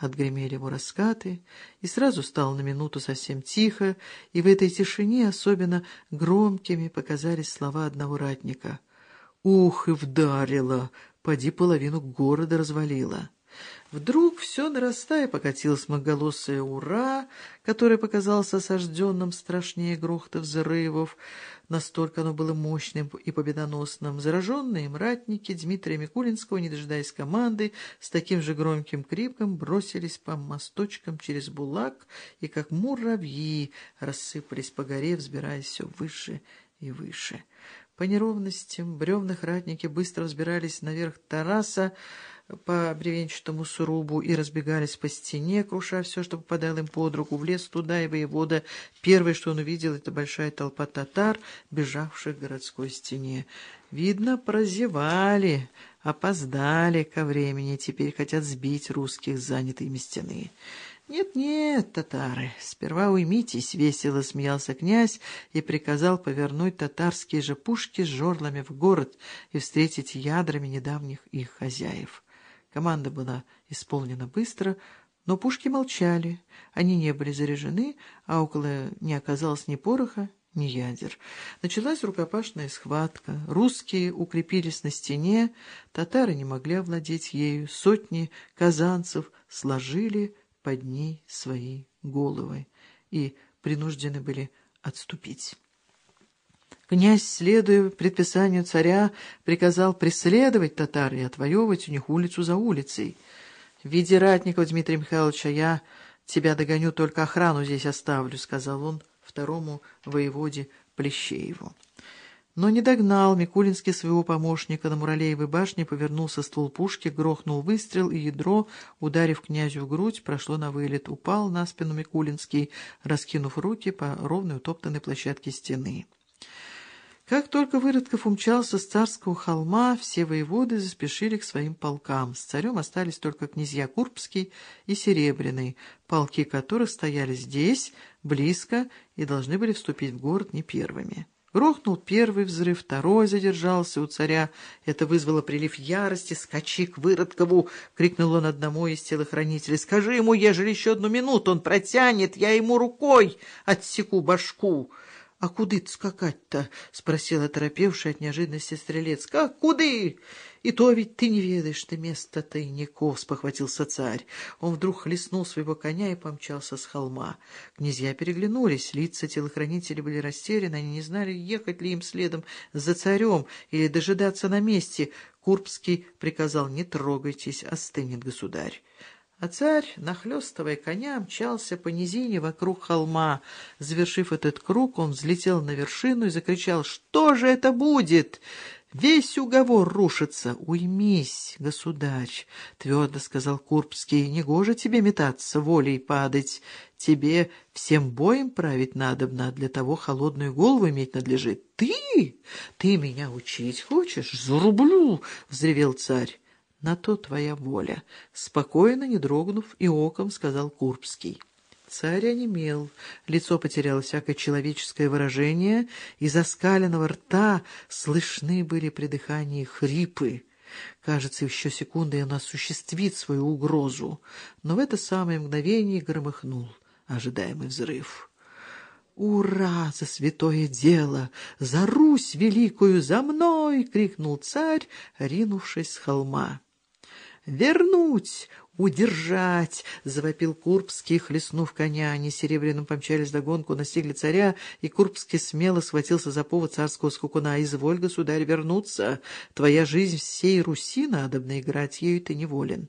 Отгремели его раскаты, и сразу стало на минуту совсем тихо, и в этой тишине особенно громкими показались слова одного ратника. «Ух, и вдарила! Поди половину города развалила!» Вдруг все нарастая покатилось многоголосое «Ура!», которое показалось осажденным страшнее грохота взрывов. Настолько оно было мощным и победоносным. Зараженные мратники Дмитрия Микулинского, не дожидаясь команды, с таким же громким криком бросились по мосточкам через Булак и, как муравьи, рассыпались по горе, взбираясь все выше и выше. По неровностям бревных ратники быстро взбирались наверх Тараса, по бревенчатому срубу и разбегались по стене, круша все, что попадало им под руку, в лес туда, и воевода. Первое, что он увидел, это большая толпа татар, бежавших к городской стене. Видно, прозевали, опоздали ко времени, теперь хотят сбить русских с занятой стены. «Нет-нет, татары, сперва уймитесь», — весело смеялся князь и приказал повернуть татарские же пушки с жорлами в город и встретить ядрами недавних их хозяев. Команда была исполнена быстро, но пушки молчали, они не были заряжены, а около не оказалось ни пороха, ни ядер. Началась рукопашная схватка, русские укрепились на стене, татары не могли овладеть ею, сотни казанцев сложили под ней свои головы и принуждены были отступить. Князь, следуя предписанию царя, приказал преследовать татар и отвоевывать у них улицу за улицей. — В виде ратников, Дмитрий Михайлович, а я тебя догоню, только охрану здесь оставлю, — сказал он второму воеводе Плещееву. Но не догнал Микулинский своего помощника на Муралеевой башне, повернулся ствол пушки, грохнул выстрел, и ядро, ударив князю в грудь, прошло на вылет. Упал на спину Микулинский, раскинув руки по ровной утоптанной площадке стены. Как только Выродков умчался с царского холма, все воеводы заспешили к своим полкам. С царем остались только князья Курбский и Серебряный, полки которых стояли здесь, близко, и должны были вступить в город не первыми. Грохнул первый взрыв, второй задержался у царя. Это вызвало прилив ярости. «Скачи к Выродкову!» — крикнул он одному из телохранителей. «Скажи ему, ежели еще одну минуту он протянет, я ему рукой отсеку башку!» — А куды скакать-то? — спросил оторопевший от неожиданности стрелец. — Как куды? И то ведь ты не ведаешь ты место тайников, — спохватился царь. Он вдруг хлестнул своего коня и помчался с холма. Князья переглянулись, лица телохранителей были растеряны, они не знали, ехать ли им следом за царем или дожидаться на месте. Курбский приказал, не трогайтесь, остынет государь. А царь, нахлёстывая коня, мчался по низине вокруг холма. Завершив этот круг, он взлетел на вершину и закричал «Что же это будет?» Весь уговор рушится. Уймись, государь, — твердо сказал Курбский, — негоже тебе метаться, волей падать. Тебе всем боем править надобно, для того холодную голову иметь надлежит. Ты? Ты меня учить хочешь? Зарублю, — взревел царь. На то твоя воля, — спокойно, не дрогнув и оком, сказал Курбский. Царь онемел, лицо потеряло всякое человеческое выражение, из оскаленного рта слышны были при дыхании хрипы. Кажется, еще секунды он осуществит свою угрозу, но в это самое мгновение громыхнул ожидаемый взрыв. «Ура за святое дело! За Русь великую! За мной!» — крикнул царь, ринувшись с холма. «Вернуть! Удержать!» — завопил Курбский, хлестнув коня. Они серебряным помчались догонку, настигли царя, и Курбский смело схватился за повод царского скукуна. «Изволь, государь, вернуться! Твоя жизнь всей Руси надобно играть, ею ты неволен».